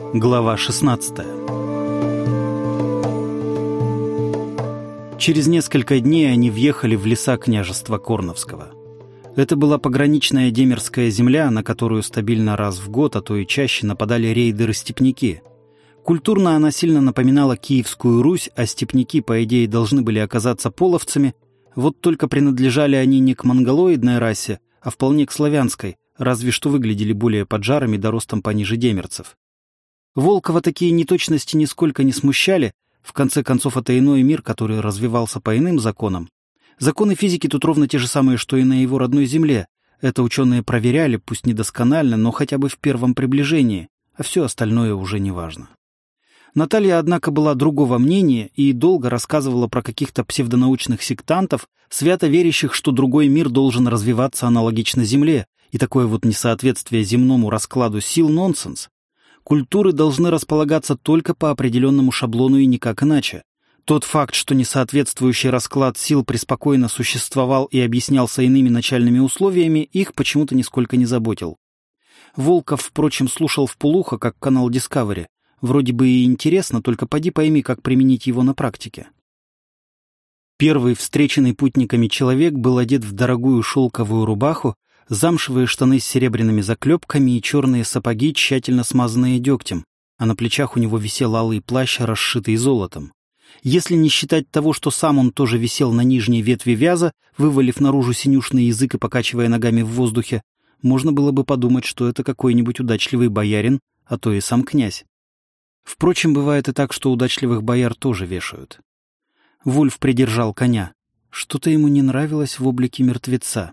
Глава 16 Через несколько дней они въехали в леса княжества Корновского. Это была пограничная демерская земля, на которую стабильно раз в год, а то и чаще нападали рейдеры-степняки. Культурно она сильно напоминала Киевскую Русь, а степняки, по идее, должны были оказаться половцами, вот только принадлежали они не к монголоидной расе, а вполне к славянской, разве что выглядели более поджарами да ростом пониже демерцев. Волкова такие неточности нисколько не смущали, в конце концов, это иной мир, который развивался по иным законам. Законы физики тут ровно те же самые, что и на его родной Земле. Это ученые проверяли, пусть недосконально, но хотя бы в первом приближении, а все остальное уже не важно. Наталья, однако, была другого мнения и долго рассказывала про каких-то псевдонаучных сектантов, свято верящих, что другой мир должен развиваться аналогично Земле, и такое вот несоответствие земному раскладу сил — нонсенс. Культуры должны располагаться только по определенному шаблону и никак иначе. Тот факт, что несоответствующий расклад сил преспокойно существовал и объяснялся иными начальными условиями, их почему-то нисколько не заботил. Волков, впрочем, слушал в полухо, как канал Discovery. Вроде бы и интересно, только поди пойми, как применить его на практике. Первый встреченный путниками человек был одет в дорогую шелковую рубаху, замшевые штаны с серебряными заклепками и черные сапоги, тщательно смазанные дегтем, а на плечах у него висел алый плащ, расшитый золотом. Если не считать того, что сам он тоже висел на нижней ветви вяза, вывалив наружу синюшный язык и покачивая ногами в воздухе, можно было бы подумать, что это какой-нибудь удачливый боярин, а то и сам князь. Впрочем, бывает и так, что удачливых бояр тоже вешают. Вульф придержал коня. Что-то ему не нравилось в облике мертвеца.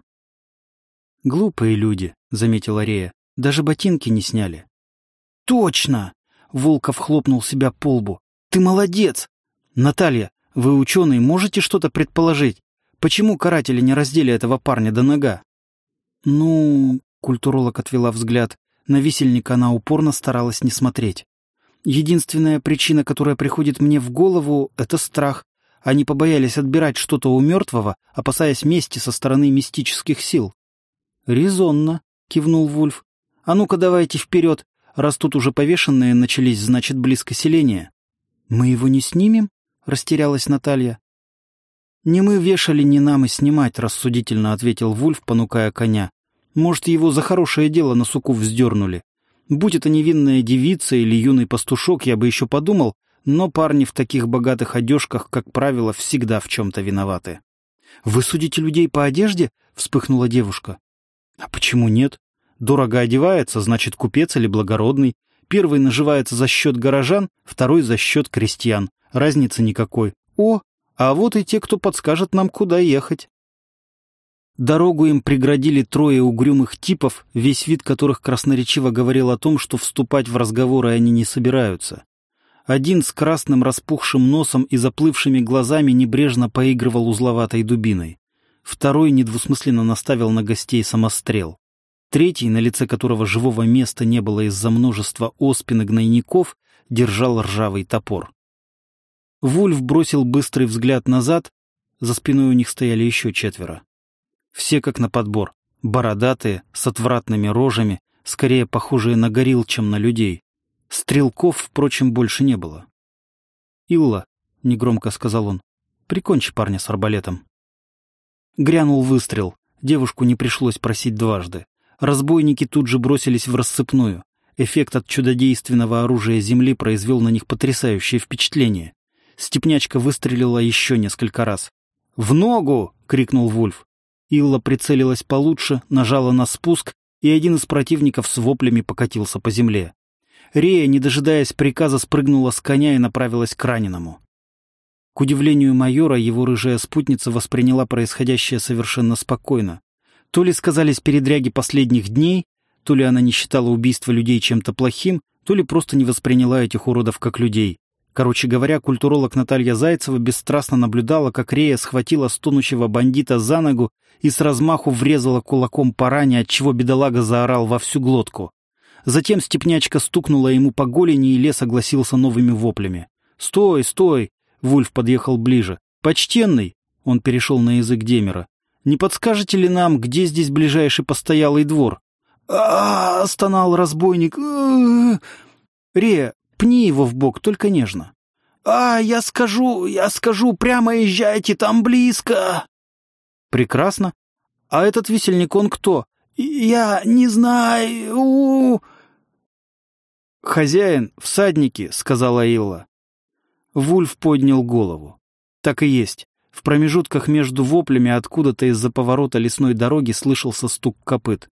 «Глупые люди», — заметила Рея. «Даже ботинки не сняли». «Точно!» — Волков хлопнул себя по лбу. «Ты молодец! Наталья, вы ученый, можете что-то предположить? Почему каратели не раздели этого парня до нога?» «Ну...» — культуролог отвела взгляд. На висельника она упорно старалась не смотреть. «Единственная причина, которая приходит мне в голову, — это страх. Они побоялись отбирать что-то у мертвого, опасаясь мести со стороны мистических сил. «Резонно», — кивнул Вульф. «А ну-ка давайте вперед. Раз тут уже повешенные начались, значит, близко селение». «Мы его не снимем?» — растерялась Наталья. «Не мы вешали, не нам и снимать», — рассудительно ответил Вульф, понукая коня. «Может, его за хорошее дело на суку вздернули. Будь это невинная девица или юный пастушок, я бы еще подумал, но парни в таких богатых одежках, как правило, всегда в чем-то виноваты». «Вы судите людей по одежде?» — вспыхнула девушка. А почему нет? Дорого одевается, значит, купец или благородный. Первый наживается за счет горожан, второй за счет крестьян. Разницы никакой. О, а вот и те, кто подскажет нам, куда ехать. Дорогу им преградили трое угрюмых типов, весь вид которых красноречиво говорил о том, что вступать в разговоры они не собираются. Один с красным распухшим носом и заплывшими глазами небрежно поигрывал узловатой дубиной. Второй недвусмысленно наставил на гостей самострел. Третий, на лице которого живого места не было из-за множества оспин и гнойников, держал ржавый топор. Вульф бросил быстрый взгляд назад, за спиной у них стояли еще четверо. Все как на подбор, бородатые, с отвратными рожами, скорее похожие на горил, чем на людей. Стрелков, впрочем, больше не было. «Илла», — негромко сказал он, — «прикончи парня с арбалетом». Грянул выстрел. Девушку не пришлось просить дважды. Разбойники тут же бросились в рассыпную. Эффект от чудодейственного оружия земли произвел на них потрясающее впечатление. Степнячка выстрелила еще несколько раз. «В ногу!» — крикнул Вульф. Илла прицелилась получше, нажала на спуск, и один из противников с воплями покатился по земле. Рея, не дожидаясь приказа, спрыгнула с коня и направилась к раненому. К удивлению майора, его рыжая спутница восприняла происходящее совершенно спокойно. То ли сказались передряги последних дней, то ли она не считала убийство людей чем-то плохим, то ли просто не восприняла этих уродов как людей. Короче говоря, культуролог Наталья Зайцева бесстрастно наблюдала, как Рея схватила стонущего бандита за ногу и с размаху врезала кулаком по ране, отчего бедолага заорал во всю глотку. Затем степнячка стукнула ему по голени, и лес огласился новыми воплями. «Стой, стой! Вульф подъехал ближе. «Почтенный!» — он перешел на язык Демера. «Не подскажете ли нам, где здесь ближайший постоялый двор?» а, -а, стонал разбойник. Рея, пни его в бок, только нежно». «А, я скажу, я скажу, прямо езжайте, там близко!» «Прекрасно. А этот висельник, он кто?» «Я не знаю...» «Хозяин, всадники», — сказала Илла. Вульф поднял голову. Так и есть. В промежутках между воплями откуда-то из-за поворота лесной дороги слышался стук копыт.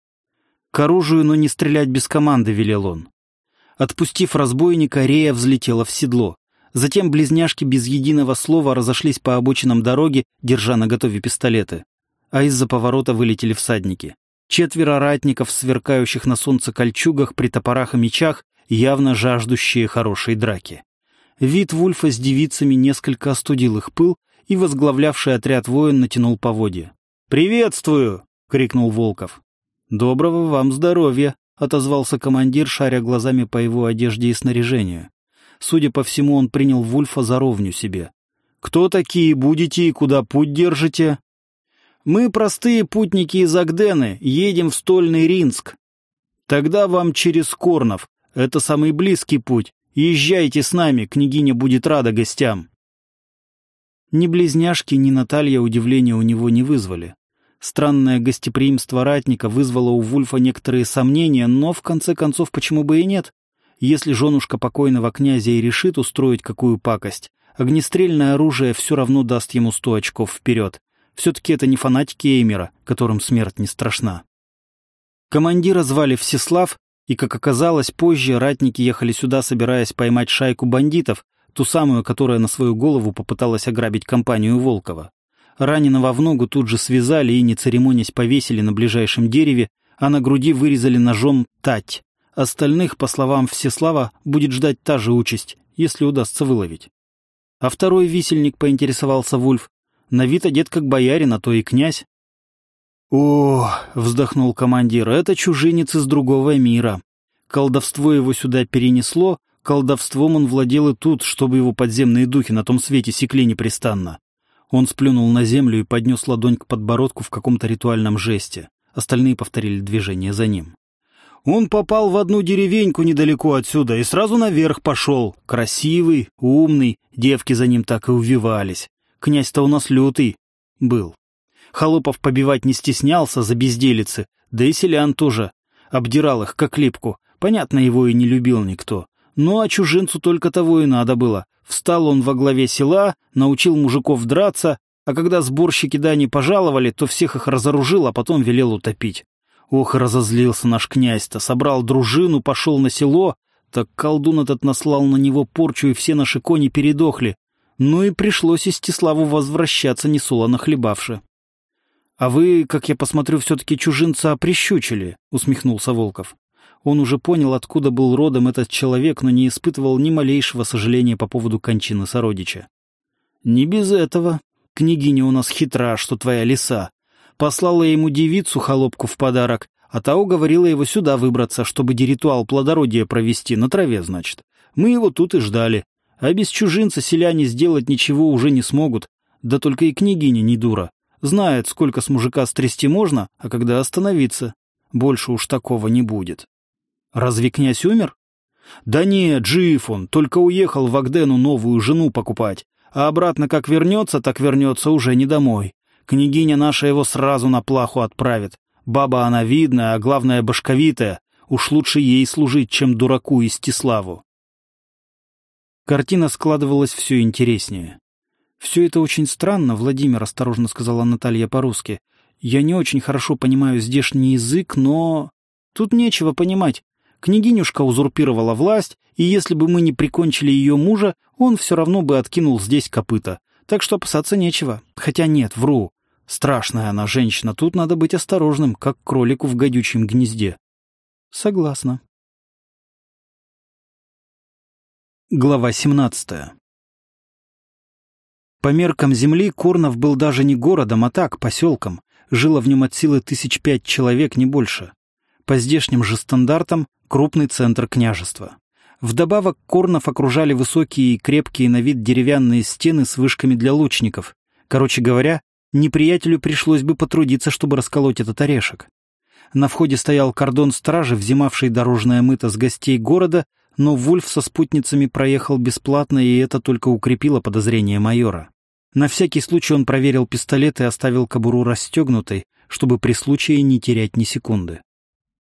«К оружию, но не стрелять без команды», — велел он. Отпустив разбойника, Рея взлетела в седло. Затем близняшки без единого слова разошлись по обочинам дороги, держа наготове пистолеты. А из-за поворота вылетели всадники. Четверо ратников, сверкающих на солнце кольчугах при топорах и мечах, явно жаждущие хорошей драки. Вид Вульфа с девицами несколько остудил их пыл, и возглавлявший отряд воин натянул поводья. «Приветствую!» — крикнул Волков. «Доброго вам здоровья!» — отозвался командир, шаря глазами по его одежде и снаряжению. Судя по всему, он принял Вульфа за ровню себе. «Кто такие будете и куда путь держите?» «Мы простые путники из Агдены, едем в Стольный Ринск». «Тогда вам через Корнов. Это самый близкий путь. Езжайте с нами, княгиня будет рада гостям». Ни близняшки, ни Наталья удивления у него не вызвали. Странное гостеприимство ратника вызвало у Вульфа некоторые сомнения, но, в конце концов, почему бы и нет? Если женушка покойного князя и решит устроить какую пакость, огнестрельное оружие все равно даст ему сто очков вперед. Все-таки это не фанатики Эймера, которым смерть не страшна. Командира звали Всеслав, и, как оказалось, позже ратники ехали сюда, собираясь поймать шайку бандитов, ту самую, которая на свою голову попыталась ограбить компанию Волкова. Раненого в ногу тут же связали и, не церемонясь, повесили на ближайшем дереве, а на груди вырезали ножом «тать». Остальных, по словам Всеслава, будет ждать та же участь, если удастся выловить. А второй висельник, поинтересовался Вульф, на вид одет как боярин, а то и князь. «О!» — вздохнул командир. «Это чужинец из другого мира. Колдовство его сюда перенесло, колдовством он владел и тут, чтобы его подземные духи на том свете секли непрестанно». Он сплюнул на землю и поднес ладонь к подбородку в каком-то ритуальном жесте. Остальные повторили движение за ним. Он попал в одну деревеньку недалеко отсюда и сразу наверх пошел. Красивый, умный, девки за ним так и увивались. Князь-то у нас лютый был. Холопов побивать не стеснялся за безделицы, да и селян тоже. Обдирал их, как липку. Понятно, его и не любил никто. Ну, а чужинцу только того и надо было. Встал он во главе села, научил мужиков драться, а когда сборщики дани пожаловали, то всех их разоружил, а потом велел утопить. Ох, разозлился наш князь-то, собрал дружину, пошел на село, так колдун этот наслал на него порчу, и все наши кони передохли. Ну и пришлось Истиславу возвращаться, несолоно хлебавши. — А вы, как я посмотрю, все-таки чужинца оприщучили, — усмехнулся Волков. Он уже понял, откуда был родом этот человек, но не испытывал ни малейшего сожаления по поводу кончины сородича. — Не без этого. Княгиня у нас хитра, что твоя лиса послала ему девицу холопку в подарок, а та уговорила его сюда выбраться, чтобы деритуал плодородия провести, на траве, значит. Мы его тут и ждали. А без чужинца селяне сделать ничего уже не смогут. Да только и княгиня не дура. Знает, сколько с мужика стрясти можно, а когда остановиться. Больше уж такого не будет. Разве князь умер? Да нет, жив он, только уехал в Агдену новую жену покупать. А обратно как вернется, так вернется уже не домой. Княгиня наша его сразу на плаху отправит. Баба она видная, а главное башковитая. Уж лучше ей служить, чем дураку Истиславу. Картина складывалась все интереснее. «Все это очень странно, Владимир», — осторожно сказала Наталья по-русски. «Я не очень хорошо понимаю здешний язык, но...» «Тут нечего понимать. Княгинюшка узурпировала власть, и если бы мы не прикончили ее мужа, он все равно бы откинул здесь копыта. Так что опасаться нечего. Хотя нет, вру. Страшная она женщина, тут надо быть осторожным, как кролику в гадючем гнезде. Согласна. Глава 17 По меркам земли Корнов был даже не городом, а так, поселком. Жило в нем от силы тысяч пять человек, не больше. По здешним же стандартам крупный центр княжества. Вдобавок Корнов окружали высокие и крепкие на вид деревянные стены с вышками для лучников. Короче говоря, неприятелю пришлось бы потрудиться, чтобы расколоть этот орешек. На входе стоял кордон стражи, взимавший дорожное мыто с гостей города, но Вульф со спутницами проехал бесплатно, и это только укрепило подозрение майора. На всякий случай он проверил пистолет и оставил кобуру расстегнутой, чтобы при случае не терять ни секунды.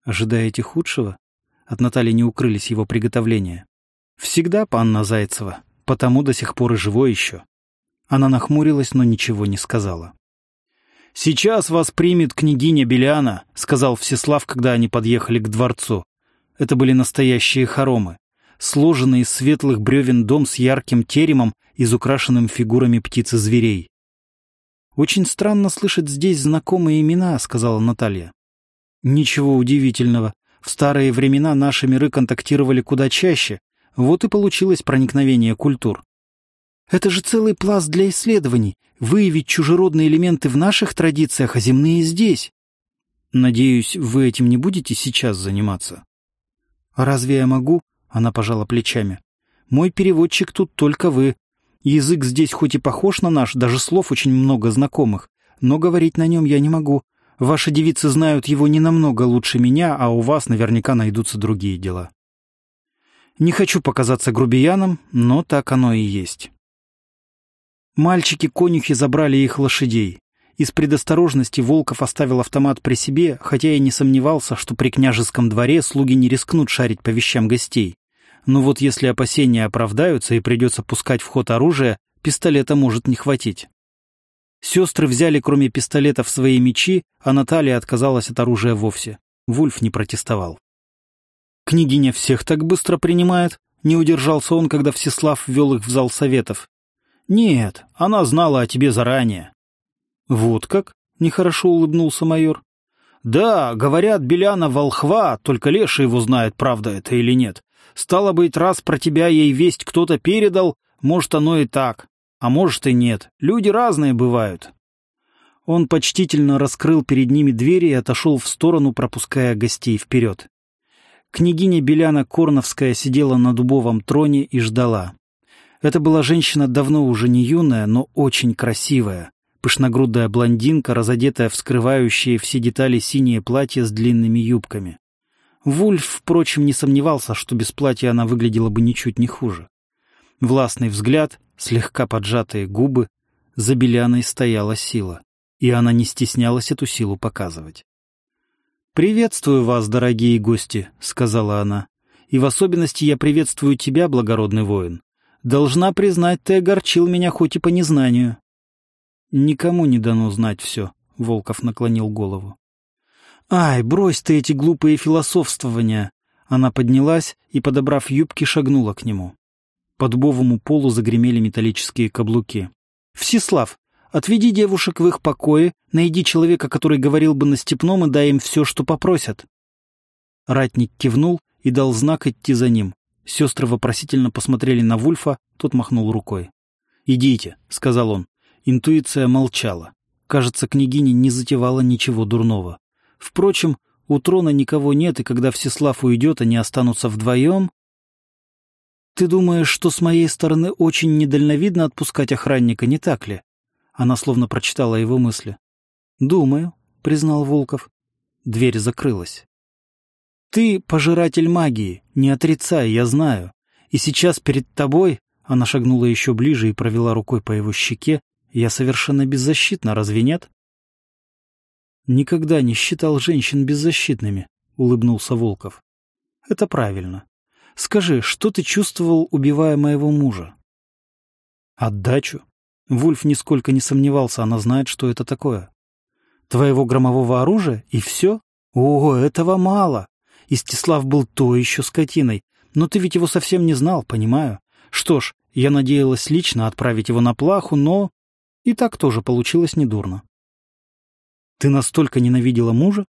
Ожидаете худшего? От Натальи не укрылись его приготовления. Всегда, панна Зайцева, потому до сих пор и живой еще. Она нахмурилась, но ничего не сказала. «Сейчас вас примет княгиня Беляна», — сказал Всеслав, когда они подъехали к дворцу. Это были настоящие хоромы. Сложенный из светлых бревен дом с ярким теремом, изукрашенным фигурами птиц и зверей. «Очень странно слышать здесь знакомые имена», — сказала Наталья. «Ничего удивительного. В старые времена наши миры контактировали куда чаще. Вот и получилось проникновение культур. Это же целый пласт для исследований. Выявить чужеродные элементы в наших традициях, а земные здесь. Надеюсь, вы этим не будете сейчас заниматься. «А разве я могу?» — она пожала плечами. «Мой переводчик тут только вы. Язык здесь хоть и похож на наш, даже слов очень много знакомых, но говорить на нем я не могу. Ваши девицы знают его не намного лучше меня, а у вас наверняка найдутся другие дела». Не хочу показаться грубияном, но так оно и есть. Мальчики-конюхи забрали их лошадей. Из предосторожности Волков оставил автомат при себе, хотя и не сомневался, что при княжеском дворе слуги не рискнут шарить по вещам гостей. Но вот если опасения оправдаются и придется пускать в ход оружие, пистолета может не хватить. Сестры взяли кроме пистолетов свои мечи, а Наталья отказалась от оружия вовсе. Вульф не протестовал. «Княгиня всех так быстро принимает?» Не удержался он, когда Всеслав ввел их в зал советов. «Нет, она знала о тебе заранее. «Вот как?» — нехорошо улыбнулся майор. «Да, говорят, Беляна волхва, только Леша его знает, правда это или нет. Стало быть, раз про тебя ей весть кто-то передал, может, оно и так, а может и нет. Люди разные бывают». Он почтительно раскрыл перед ними двери и отошел в сторону, пропуская гостей вперед. Княгиня Беляна Корновская сидела на дубовом троне и ждала. Это была женщина давно уже не юная, но очень красивая пышногрудая блондинка, разодетая в скрывающие все детали синее платье с длинными юбками. Вульф, впрочем, не сомневался, что без платья она выглядела бы ничуть не хуже. Властный взгляд, слегка поджатые губы, за Беляной стояла сила, и она не стеснялась эту силу показывать. «Приветствую вас, дорогие гости», — сказала она, — «и в особенности я приветствую тебя, благородный воин. Должна признать, ты огорчил меня хоть и по незнанию. «Никому не дано знать все», — Волков наклонил голову. «Ай, брось ты эти глупые философствования!» Она поднялась и, подобрав юбки, шагнула к нему. По дубовому полу загремели металлические каблуки. «Всеслав, отведи девушек в их покое, найди человека, который говорил бы на степном, и дай им все, что попросят». Ратник кивнул и дал знак идти за ним. Сестры вопросительно посмотрели на Вульфа, тот махнул рукой. «Идите», — сказал он. Интуиция молчала. Кажется, княгиня не затевала ничего дурного. Впрочем, у трона никого нет, и когда Всеслав уйдет, они останутся вдвоем. «Ты думаешь, что с моей стороны очень недальновидно отпускать охранника, не так ли?» Она словно прочитала его мысли. «Думаю», — признал Волков. Дверь закрылась. «Ты пожиратель магии, не отрицай, я знаю. И сейчас перед тобой...» Она шагнула еще ближе и провела рукой по его щеке, я совершенно беззащитна, разве нет? Никогда не считал женщин беззащитными, улыбнулся Волков. Это правильно. Скажи, что ты чувствовал, убивая моего мужа? Отдачу. Вульф нисколько не сомневался, она знает, что это такое. Твоего громового оружия и все? О, этого мало. Истислав был то еще скотиной, но ты ведь его совсем не знал, понимаю. Что ж, я надеялась лично отправить его на плаху, но... И так тоже получилось недурно. Ты настолько ненавидела мужа?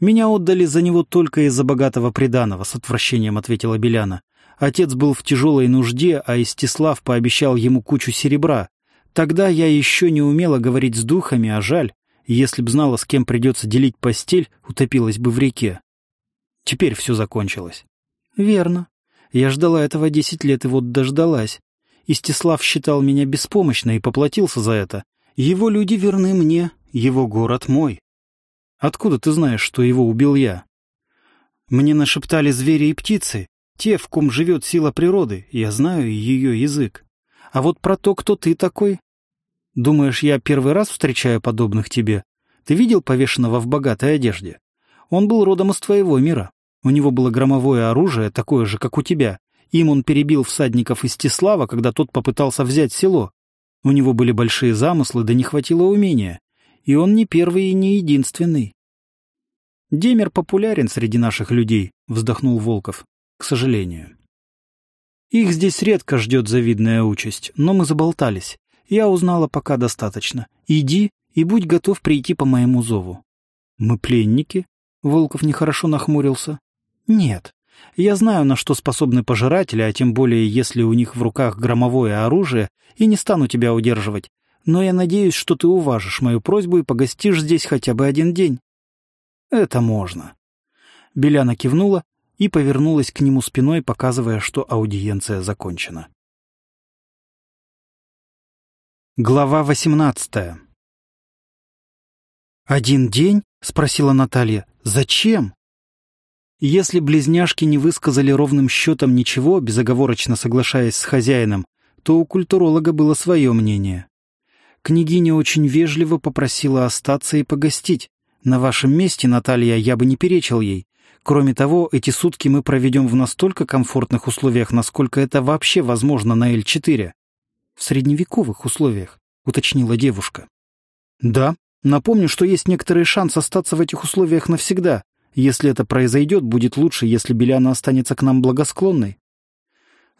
Меня отдали за него только из-за богатого приданого, с отвращением ответила Беляна. Отец был в тяжелой нужде, а Истислав пообещал ему кучу серебра. Тогда я еще не умела говорить с духами, а жаль, если б знала, с кем придется делить постель, утопилась бы в реке. Теперь все закончилось. Верно. Я ждала этого десять лет и вот дождалась. Истислав считал меня беспомощной и поплатился за это. Его люди верны мне, его город мой. Откуда ты знаешь, что его убил я? Мне нашептали звери и птицы. те, в ком живет сила природы, я знаю ее язык. А вот про то, кто ты такой... Думаешь, я первый раз встречаю подобных тебе? Ты видел повешенного в богатой одежде? Он был родом из твоего мира. У него было громовое оружие, такое же, как у тебя. Им он перебил всадников из Тислава, когда тот попытался взять село. У него были большие замыслы, да не хватило умения. И он не первый и не единственный. Демер популярен среди наших людей, вздохнул Волков. К сожалению. Их здесь редко ждет завидная участь, но мы заболтались. Я узнала пока достаточно. Иди и будь готов прийти по моему зову. Мы пленники? Волков нехорошо нахмурился. Нет. Я знаю, на что способны пожиратели, а тем более, если у них в руках громовое оружие, и не стану тебя удерживать. Но я надеюсь, что ты уважишь мою просьбу и погостишь здесь хотя бы один день. Это можно. Беляна кивнула и повернулась к нему спиной, показывая, что аудиенция закончена. Глава восемнадцатая «Один день?» — спросила Наталья. «Зачем?» Если близняшки не высказали ровным счетом ничего, безоговорочно соглашаясь с хозяином, то у культуролога было свое мнение. Княгиня очень вежливо попросила остаться и погостить. На вашем месте, Наталья, я бы не перечил ей. Кроме того, эти сутки мы проведем в настолько комфортных условиях, насколько это вообще возможно на Л-4. В средневековых условиях, уточнила девушка. Да, напомню, что есть некоторый шанс остаться в этих условиях навсегда. Если это произойдет, будет лучше, если Беляна останется к нам благосклонной.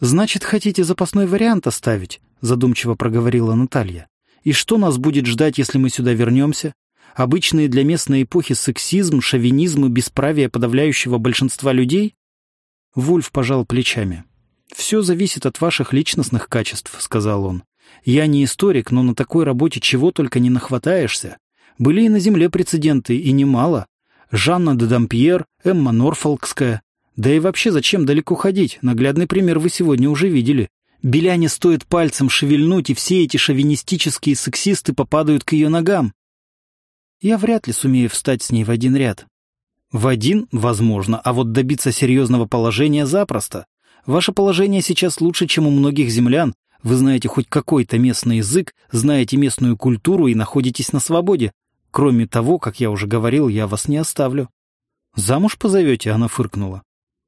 «Значит, хотите запасной вариант оставить?» — задумчиво проговорила Наталья. «И что нас будет ждать, если мы сюда вернемся? Обычные для местной эпохи сексизм, шовинизм и бесправие подавляющего большинства людей?» Вульф пожал плечами. «Все зависит от ваших личностных качеств», — сказал он. «Я не историк, но на такой работе чего только не нахватаешься. Были и на земле прецеденты, и немало. Жанна де Дампьер, Эмма Норфолкская. Да и вообще зачем далеко ходить? Наглядный пример вы сегодня уже видели. Беляне стоит пальцем шевельнуть, и все эти шовинистические сексисты попадают к ее ногам. Я вряд ли сумею встать с ней в один ряд. В один, возможно, а вот добиться серьезного положения запросто. Ваше положение сейчас лучше, чем у многих землян. Вы знаете хоть какой-то местный язык, знаете местную культуру и находитесь на свободе. Кроме того, как я уже говорил, я вас не оставлю. Замуж позовете, она фыркнула.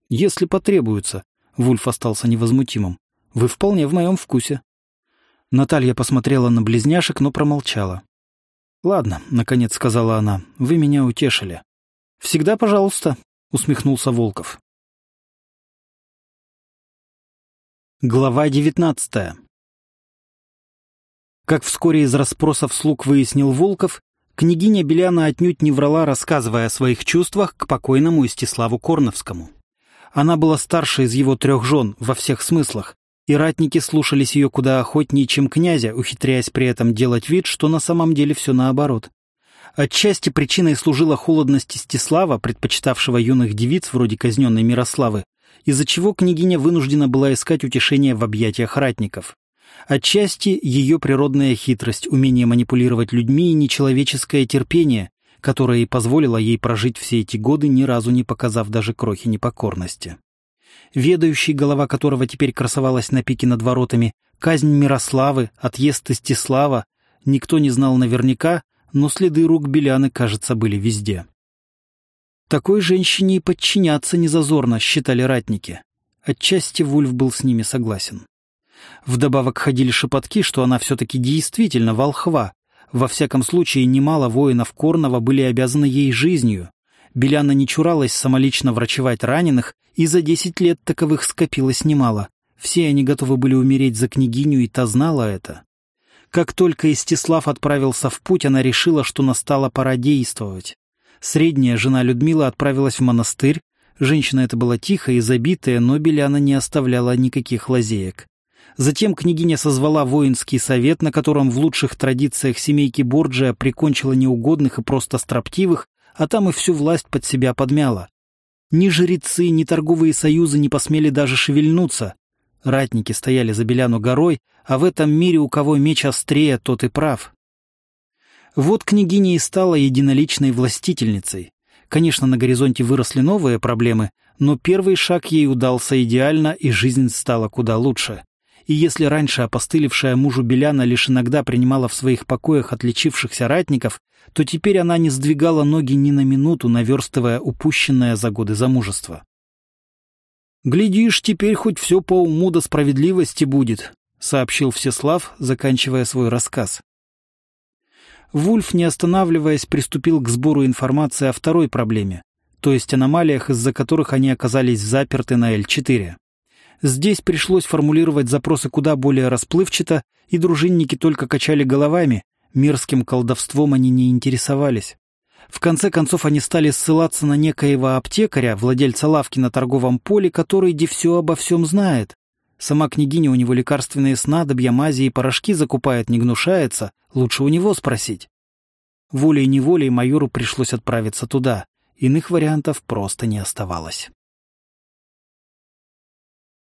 Если потребуется. Вульф остался невозмутимым. Вы вполне в моем вкусе. Наталья посмотрела на близняшек, но промолчала. «Ладно», — наконец сказала она, — «вы меня утешили». «Всегда пожалуйста», — усмехнулся Волков. Глава девятнадцатая Как вскоре из расспросов слуг выяснил Волков, княгиня Беляна отнюдь не врала, рассказывая о своих чувствах к покойному Истиславу Корновскому. Она была старше из его трех жен во всех смыслах, и ратники слушались ее куда охотнее, чем князя, ухитряясь при этом делать вид, что на самом деле все наоборот. Отчасти причиной служила холодность Стислава, предпочитавшего юных девиц вроде казненной Мирославы, из-за чего княгиня вынуждена была искать утешение в объятиях ратников. Отчасти ее природная хитрость, умение манипулировать людьми и нечеловеческое терпение, которое и позволило ей прожить все эти годы, ни разу не показав даже крохи непокорности ведающий, голова которого теперь красовалась на пике над воротами, казнь Мирославы, отъезд Истислава, никто не знал наверняка, но следы рук Беляны, кажется, были везде. Такой женщине и подчиняться незазорно, считали ратники. Отчасти Вульф был с ними согласен. Вдобавок ходили шепотки, что она все-таки действительно волхва. Во всяком случае, немало воинов Корнова были обязаны ей жизнью, Беляна не чуралась самолично врачевать раненых, и за десять лет таковых скопилось немало. Все они готовы были умереть за княгиню, и та знала это. Как только Истислав отправился в путь, она решила, что настала пора действовать. Средняя жена Людмила отправилась в монастырь. Женщина эта была тихая и забитая, но Беляна не оставляла никаких лазеек. Затем княгиня созвала воинский совет, на котором в лучших традициях семейки Борджия прикончила неугодных и просто строптивых, а там и всю власть под себя подмяла. Ни жрецы, ни торговые союзы не посмели даже шевельнуться. Ратники стояли за Беляну горой, а в этом мире у кого меч острее, тот и прав. Вот княгиня и стала единоличной властительницей. Конечно, на горизонте выросли новые проблемы, но первый шаг ей удался идеально, и жизнь стала куда лучше. И если раньше опостылевшая мужу Беляна лишь иногда принимала в своих покоях отличившихся ратников, то теперь она не сдвигала ноги ни на минуту, наверстывая упущенное за годы замужества. «Глядишь, теперь хоть все по уму до справедливости будет», — сообщил Всеслав, заканчивая свой рассказ. Вульф, не останавливаясь, приступил к сбору информации о второй проблеме, то есть аномалиях, из-за которых они оказались заперты на Л-4. Здесь пришлось формулировать запросы куда более расплывчато, и дружинники только качали головами, мерзким колдовством они не интересовались. В конце концов они стали ссылаться на некоего аптекаря, владельца лавки на торговом поле, который де все обо всем знает. Сама княгиня у него лекарственные снадобья, мази и порошки закупает, не гнушается. Лучше у него спросить. Волей-неволей майору пришлось отправиться туда. Иных вариантов просто не оставалось.